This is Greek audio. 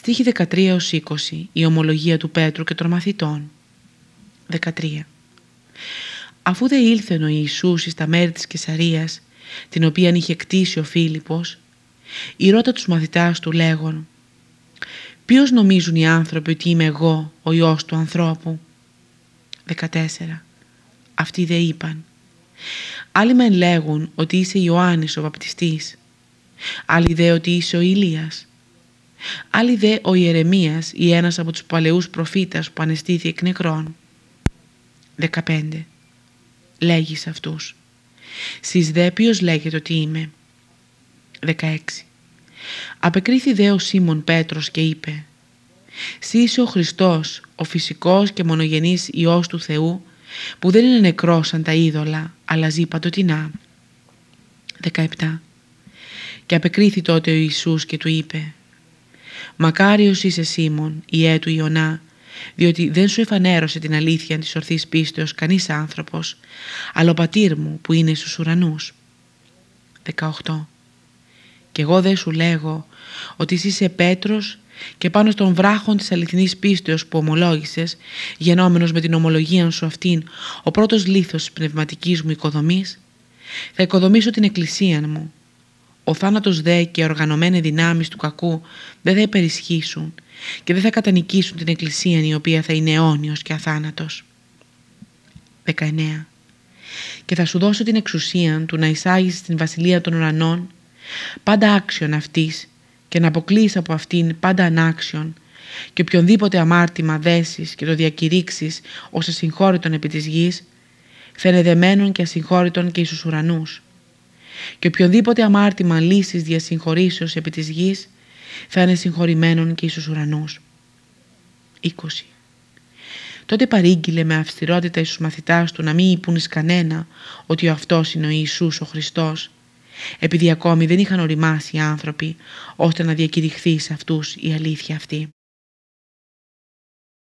Στίχη 13 20 η ομολογία του Πέτρου και των μαθητών. 13 Αφού δε ήλθεν ο Ιησούς στα μέρη της Κεσαρίας την οποία είχε κτίσει ο Φίλιππος η ρώτα τους μαθητάς του λέγον Ποιος νομίζουν οι άνθρωποι ότι είμαι εγώ ο Υιός του ανθρώπου; 14 Αυτοί δε είπαν Άλλοι μεν λέγουν ότι είσαι Ιωάννης ο βαπτιστής Άλλοι δε ότι είσαι ο Ηλίας Άλλοι δε ο Ιερεμίας ή ένας από τους παλαιούς προφήτας που ανεστήθη εκ νεκρών. 15. Λέγει σε αυτούς. Σεις δε ποιος λέγεται ότι είμαι. 16. Απεκρίθη δε ο Σίμων Πέτρος και είπε «Σύ είσαι ο Χριστός, ο φυσικός και μονογενής Υιός του Θεού, που δεν είναι νεκρός σαν τα είδωλα, αλλά ζει παντοτινά». 17. Και απεκρίθη τότε ο Ιησούς και του είπε Μακάριος είσαι Σίμων, ιέ του Ιωνά, διότι δεν σου εφανέρωσε την αλήθεια της ορθής πίστεως κανείς άνθρωπος, αλλά ο πατήρ μου που είναι στους ουρανούς. 18. Και εγώ δεν σου λέγω ότι εσύ είσαι Πέτρος και πάνω στον βράχον της αληθινής πίστεως που ομολόγησες, γενόμενος με την ομολογία σου αυτήν, ο πρώτος λίθος της πνευματικής μου οικοδομής, θα οικοδομήσω την εκκλησία μου ο θάνατος δε και οι οργανωμένοι δυνάμεις του κακού δεν θα υπερισχύσουν και δεν θα κατανικήσουν την εκκλησία η οποία θα είναι αιώνιος και αθάνατος. 19. Και θα σου δώσω την εξουσία του να εισάγεις στην βασιλεία των ουρανών πάντα άξιον αυτής και να αποκλείς από αυτήν πάντα ανάξιον και οποιονδήποτε αμάρτημα δέσεις και το διακηρύξεις ως ασυγχώρητον επί της γης φαινεδεμένων και ασυγχώρητον και εις τους ουρανούς και οποιοδήποτε αμάρτημα λύσης διασυγχωρήσεως επί της γης θα είναι συγχωρημένον και εις ουρανούς. 20. Τότε παρήγγειλε με αυστηρότητα εις τους μαθητάς του να μην είπουν εις κανένα ότι ο αυτός είναι ο Ιησούς ο Χριστός επειδή ακόμη δεν είχαν οριμάσει οι άνθρωποι ώστε να διακηρυχθεί σε αυτούς η αλήθεια αυτή.